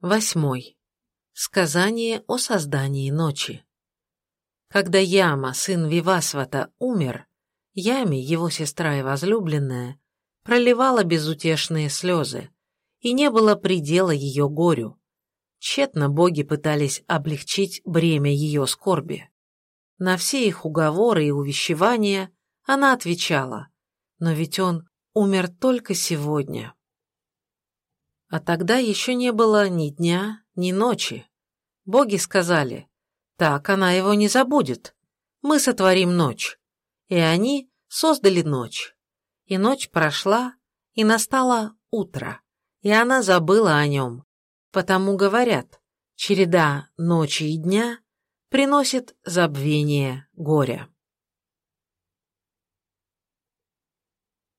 Восьмой. Сказание о создании ночи. Когда Яма, сын Вивасвата, умер, Ями, его сестра и возлюбленная, проливала безутешные слезы, и не было предела ее горю. Тщетно боги пытались облегчить бремя ее скорби. На все их уговоры и увещевания она отвечала, но ведь он умер только сегодня. А тогда еще не было ни дня, ни ночи. Боги сказали, так она его не забудет. Мы сотворим ночь. И они создали ночь. И ночь прошла, и настало утро, и она забыла о нем. Потому говорят, череда ночи и дня приносит забвение горя.